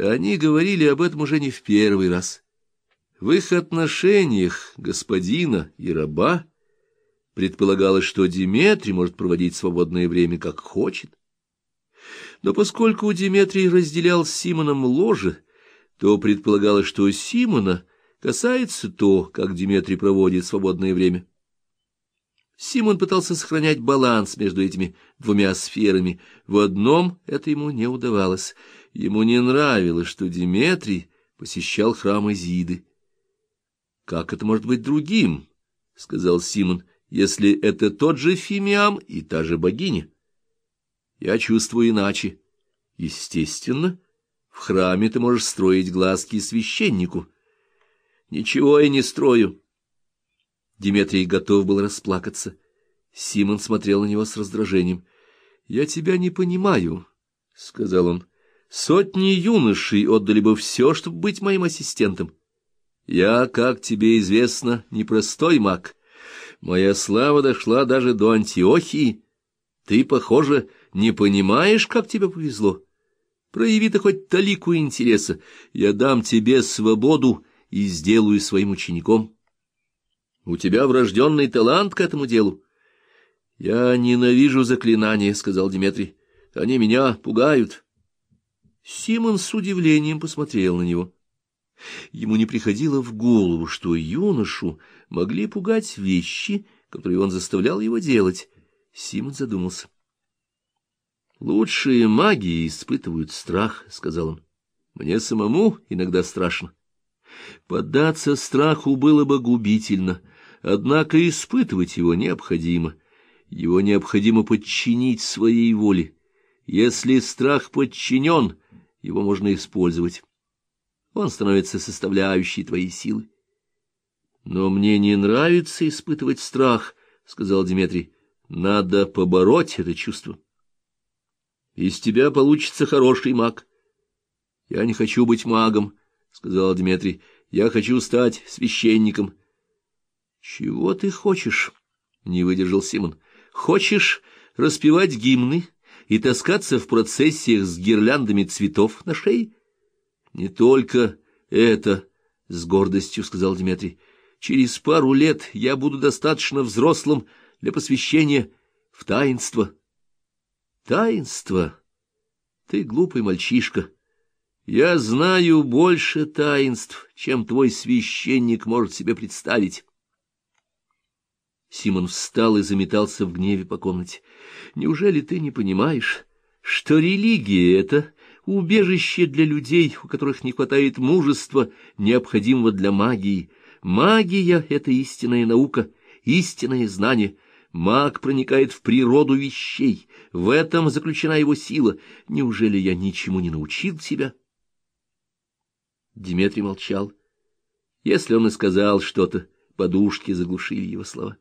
Они говорили об этом уже не в первый раз. В их отношениях господина и раба предполагалось, что Диметрий может проводить свободное время как хочет. Но поскольку Диметрий разделял с Симоном ложе, то предполагалось, что Симона касается то, как Диметрий проводит свободное время. Симон пытался сохранять баланс между этими двумя сферами. В одном это ему не удавалось. Ему не нравилось, что Диметрий посещал храм Изиды. «Как это может быть другим?» — сказал Симон, — «если это тот же Фимиам и та же богиня». «Я чувствую иначе. Естественно, в храме ты можешь строить глазки священнику». «Ничего я не строю». Диметрий готов был расплакаться. Симон смотрел на него с раздражением. — Я тебя не понимаю, — сказал он. — Сотни юношей отдали бы все, чтобы быть моим ассистентом. Я, как тебе известно, непростой маг. Моя слава дошла даже до Антиохии. Ты, похоже, не понимаешь, как тебе повезло. Прояви-то хоть талику интереса. Я дам тебе свободу и сделаю своим учеником. У тебя врожденный талант к этому делу. — Я ненавижу заклинания, — сказал Дмитрий. — Они меня пугают. Симон с удивлением посмотрел на него. Ему не приходило в голову, что юношу могли пугать вещи, которые он заставлял его делать. Симон задумался. — Лучшие маги испытывают страх, — сказал он. — Мне самому иногда страшно. Поддаться страху было бы губительно, однако испытывать его необходимо. Его необходимо подчинить своей воле. Если страх подчинен, его можно использовать. Он становится составляющей твоей силы. — Но мне не нравится испытывать страх, — сказал Дмитрий. — Надо побороть это чувство. Из тебя получится хороший маг. — Я не хочу быть магом, — сказал Дмитрий. — Я хочу стать священником. — Чего ты хочешь? — не выдержал Симон. — Хочешь распевать гимны и таскаться в процессиях с гирляндами цветов на шее? — Не только это, — с гордостью сказал Дмитрий. — Через пару лет я буду достаточно взрослым для посвящения в таинство. — Таинство? Ты глупый мальчишка. Я знаю больше таинств, чем твой священник может себе представить. Симон встал и заметался в гневе по комнате. Неужели ты не понимаешь, что религия — это убежище для людей, у которых не хватает мужества, необходимого для магии? Магия — это истинная наука, истинное знание. Маг проникает в природу вещей, в этом заключена его сила. Неужели я ничему не научил тебя? Дмитрий молчал. Если он и сказал что-то, подушки заглушили его слова.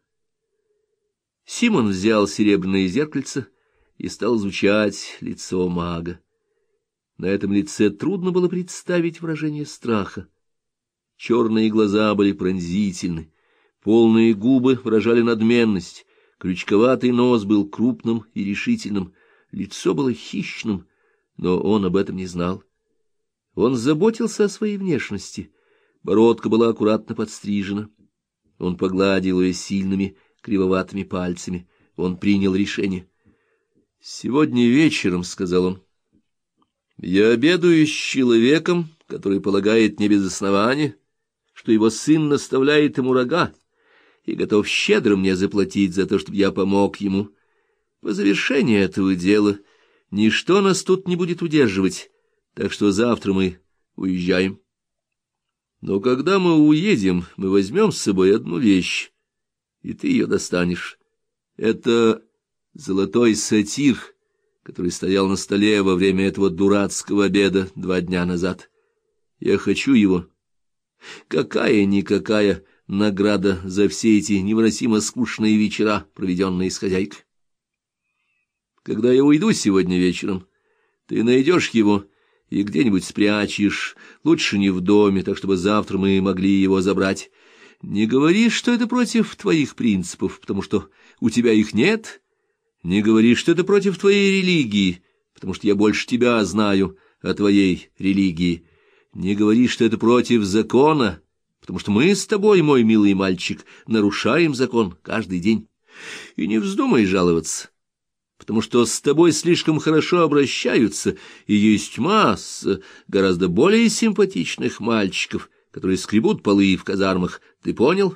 Симон взял серебряное зеркальце и стал изучать лицо мага. На этом лице трудно было представить выражение страха. Черные глаза были пронзительны, полные губы выражали надменность, крючковатый нос был крупным и решительным, лицо было хищным, но он об этом не знал. Он заботился о своей внешности, бородка была аккуратно подстрижена. Он погладил ее сильными, кривоватыми пальцами. Он принял решение. — Сегодня вечером, — сказал он, — я обедаю с человеком, который полагает не без основания, что его сын наставляет ему рога и готов щедро мне заплатить за то, чтобы я помог ему. По завершении этого дела ничто нас тут не будет удерживать, так что завтра мы уезжаем. Но когда мы уедем, мы возьмем с собой одну вещь, и ты ее достанешь. Это золотой сатир, который стоял на столе во время этого дурацкого обеда два дня назад. Я хочу его. Какая-никакая награда за все эти невыносимо скучные вечера, проведенные с хозяйкой. Когда я уйду сегодня вечером, ты найдешь его и где-нибудь спрячешь, лучше не в доме, так чтобы завтра мы могли его забрать. Не говори, что это против твоих принципов, потому что у тебя их нет. Не говори, что это против твоей религии, потому что я больше тебя знаю, о твоей религии. Не говори, что это против закона, потому что мы с тобой, мой милый мальчик, нарушаем закон каждый день. И не вздумай жаловаться, потому что с тобой слишком хорошо обращаются, и есть масса гораздо более симпатичных мальчиков, которые скребут полы в казармах. Ты понял?»